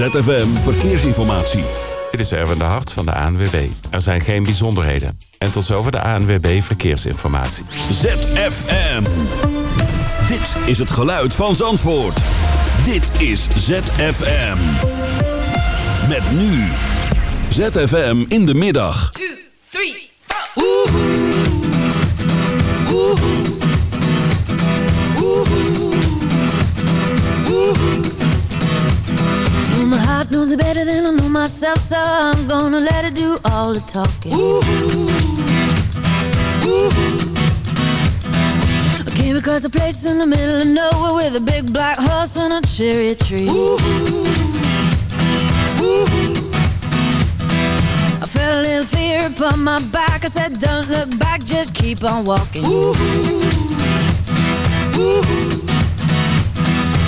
ZFM Verkeersinformatie. Dit is Erwin de Hart van de ANWB. Er zijn geen bijzonderheden. En tot zover de ANWB Verkeersinformatie. ZFM. Dit is het geluid van Zandvoort. Dit is ZFM. Met nu. ZFM in de middag. 2, 3, 4. Knows it better than I know myself, so I'm gonna let it do all the talking. Ooh, ooh. I came across a place in the middle of nowhere with a big black horse and a cherry tree. Ooh, ooh, I felt a little fear upon my back. I said, Don't look back, just keep on walking. Ooh, ooh.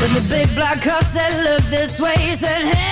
But the big black car said, look this way He said, hey, that day will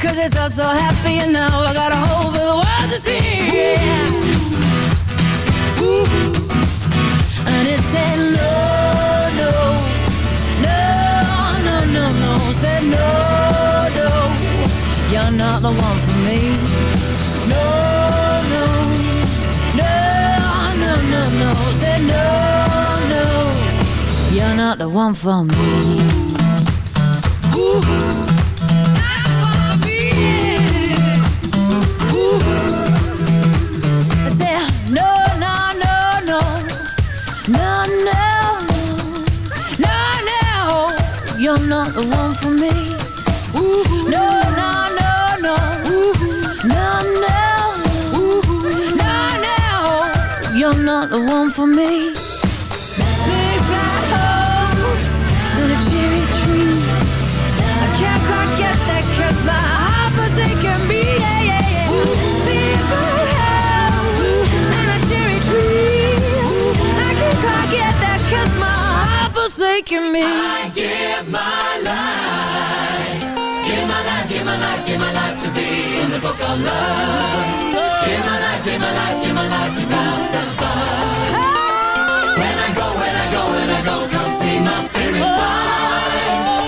Cause it's all so happy And now I got a hole for the world to see yeah. Ooh. And it said no, no No, no, no, no Said no, no You're not the one for me No, no No, no, no, no Said no, no You're not the one for me Ooh. Me. I give my life, give my life, give my life, give my life to be in the book of love. Give my life, give my life, give my life to pass above. When I go, when I go, when I go, come see my spirit fly.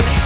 mine.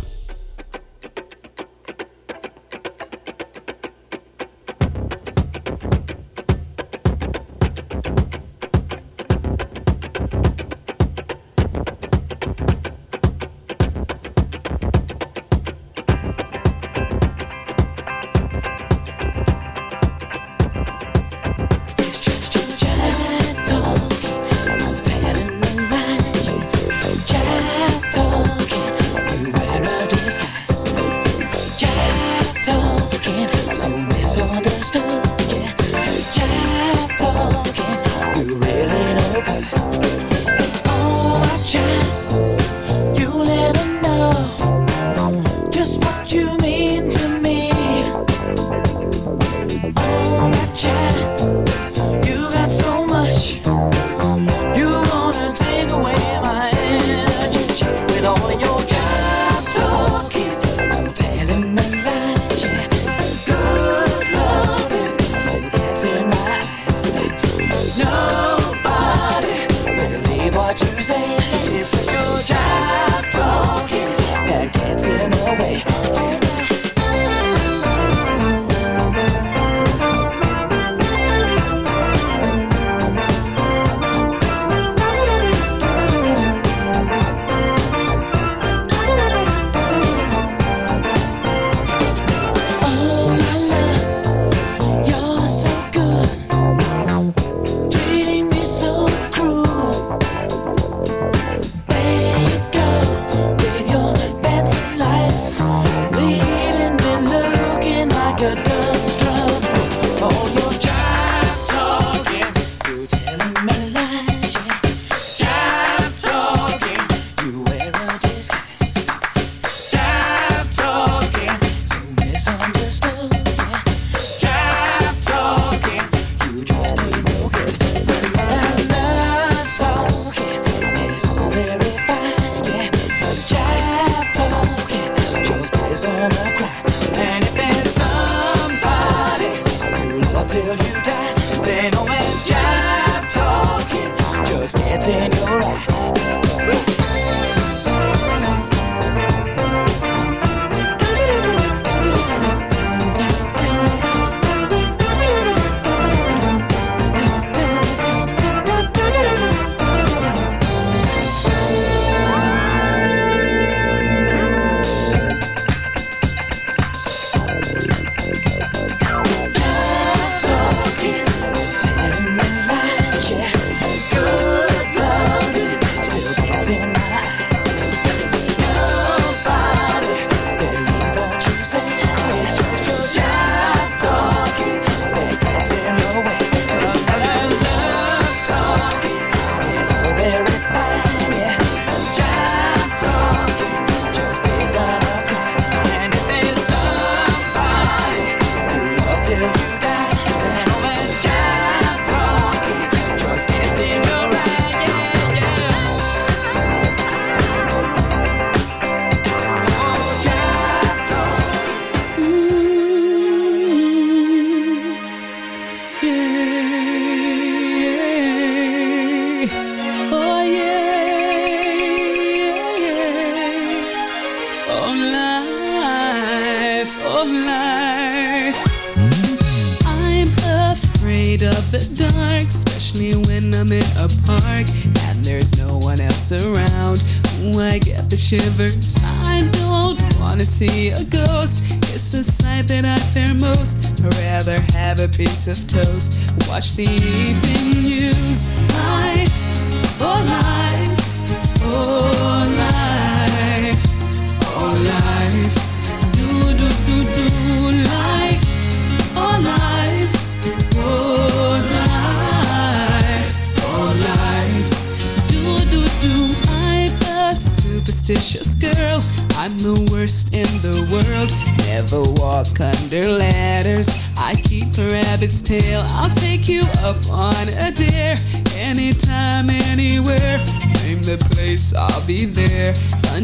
piece of toast, watch the evening news.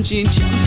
gente.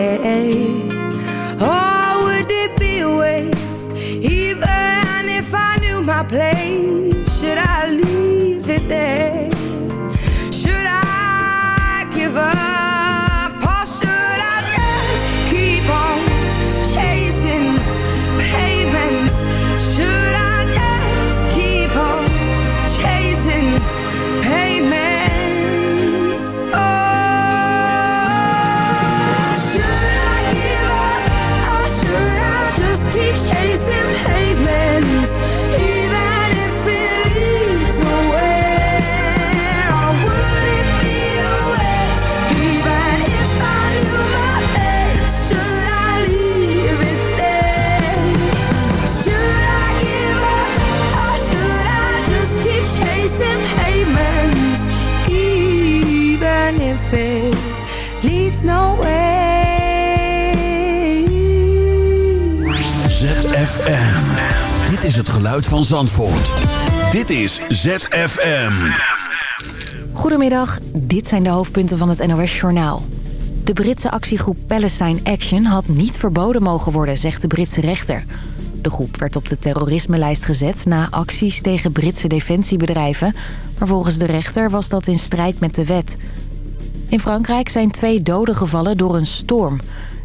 Geluid van Zandvoort. Dit is ZFM. Goedemiddag, dit zijn de hoofdpunten van het NOS-journaal. De Britse actiegroep Palestine Action had niet verboden mogen worden, zegt de Britse rechter. De groep werd op de terrorismelijst gezet na acties tegen Britse defensiebedrijven. Maar volgens de rechter was dat in strijd met de wet. In Frankrijk zijn twee doden gevallen door een storm.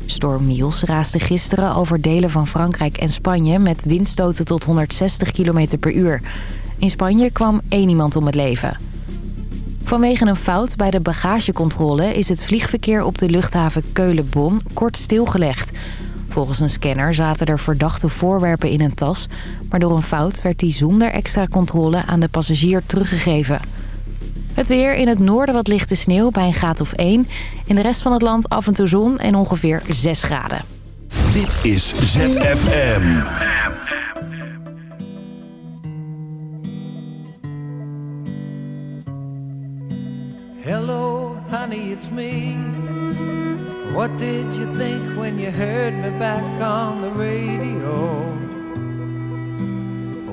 Storm Niels raasde gisteren over delen van Frankrijk en Spanje... met windstoten tot 160 km per uur. In Spanje kwam één iemand om het leven. Vanwege een fout bij de bagagecontrole... is het vliegverkeer op de luchthaven Keulen-Bonn kort stilgelegd. Volgens een scanner zaten er verdachte voorwerpen in een tas... maar door een fout werd die zonder extra controle aan de passagier teruggegeven... Het weer in het noorden wat lichte sneeuw bij een graad of 1. In de rest van het land af en toe zon en ongeveer 6 graden. Dit is ZFM. Hello, honey, it's me. What did you think when you heard me back on the radio?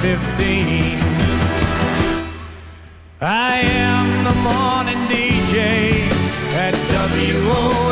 Fifteen. I am the morning DJ at WO.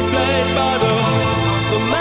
explained by the, the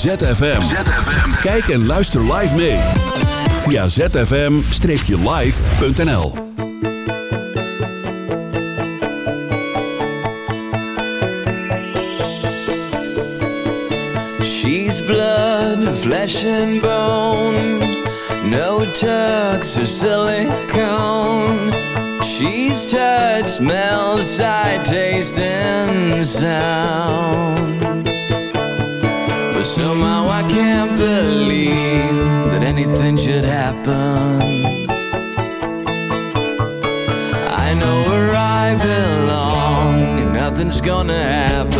ZFM. Kijk en luister live mee. Via zfm-live.nl She's blood, flesh and bone. No tucks or silicone. She's touch, smells, sight, taste and sound. anything should happen. I know where I belong, nothing's gonna happen.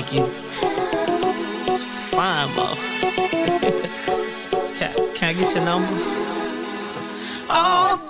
like you. Fine, bro. can, can I get your number? Oh.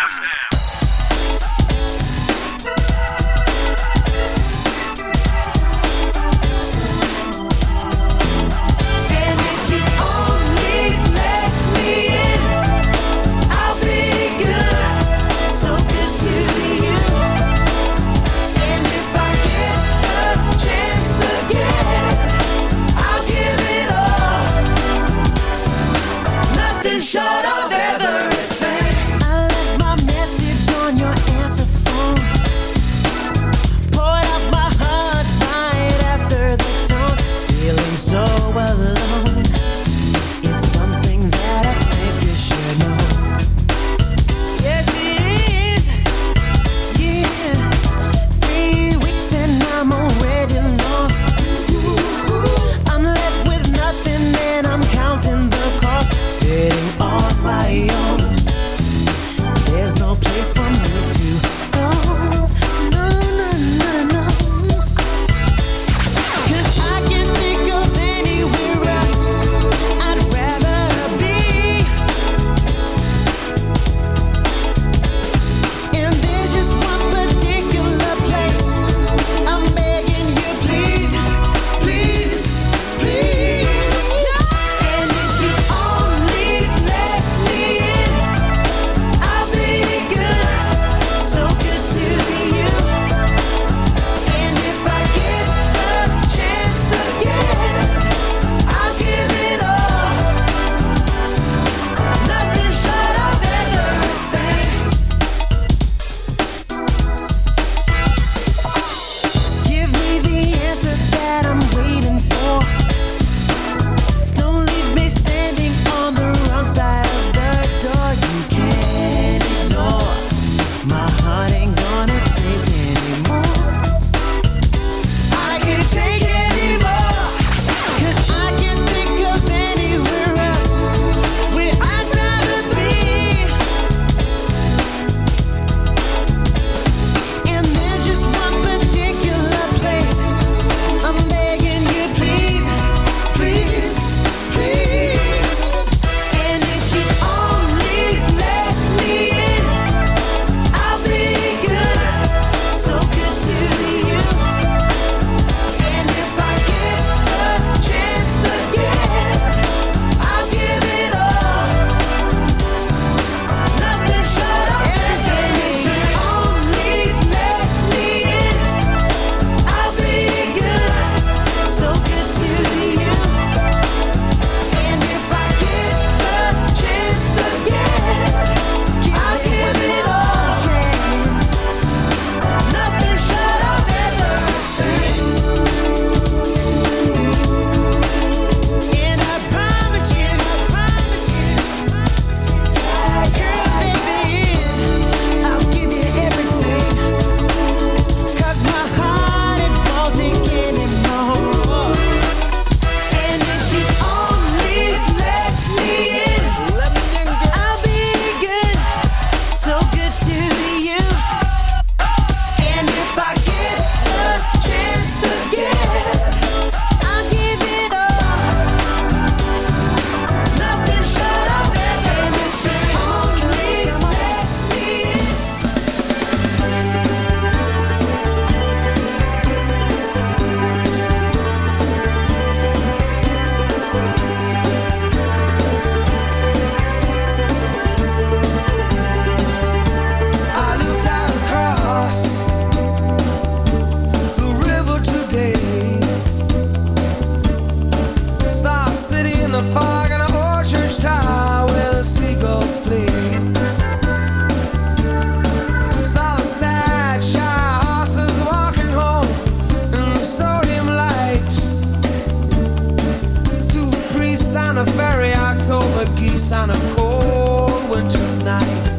geese on a cold winter's night.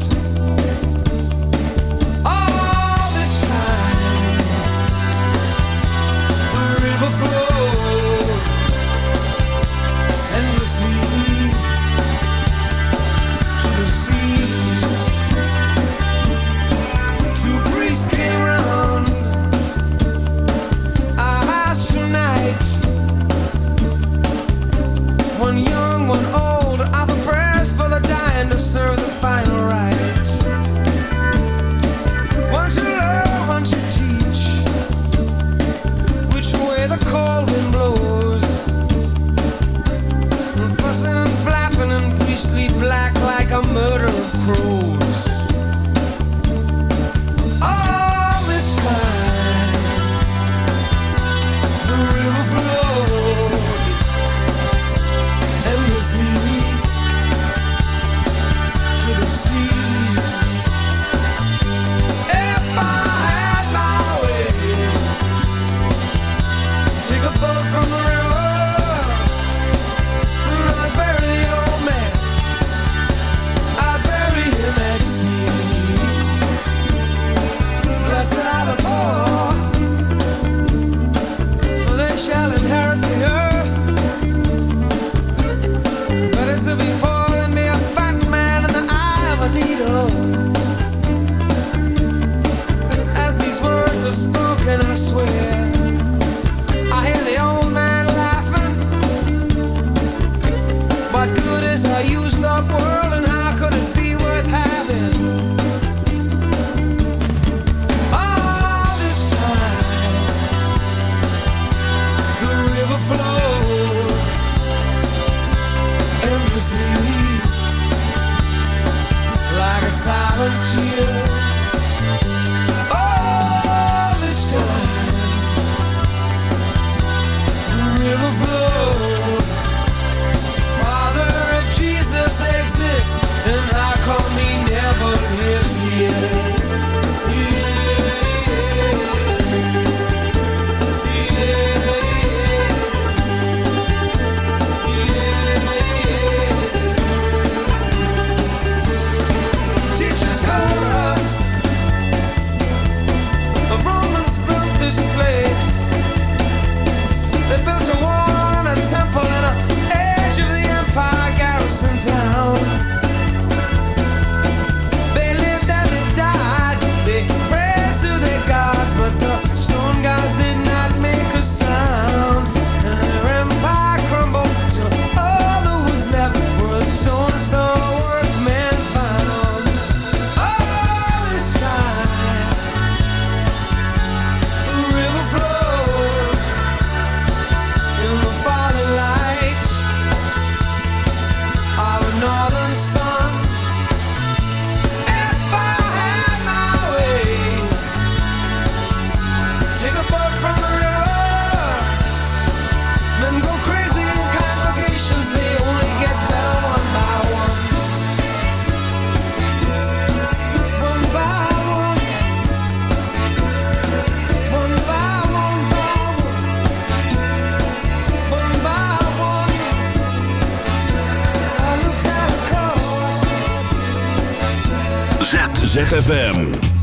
ZFM.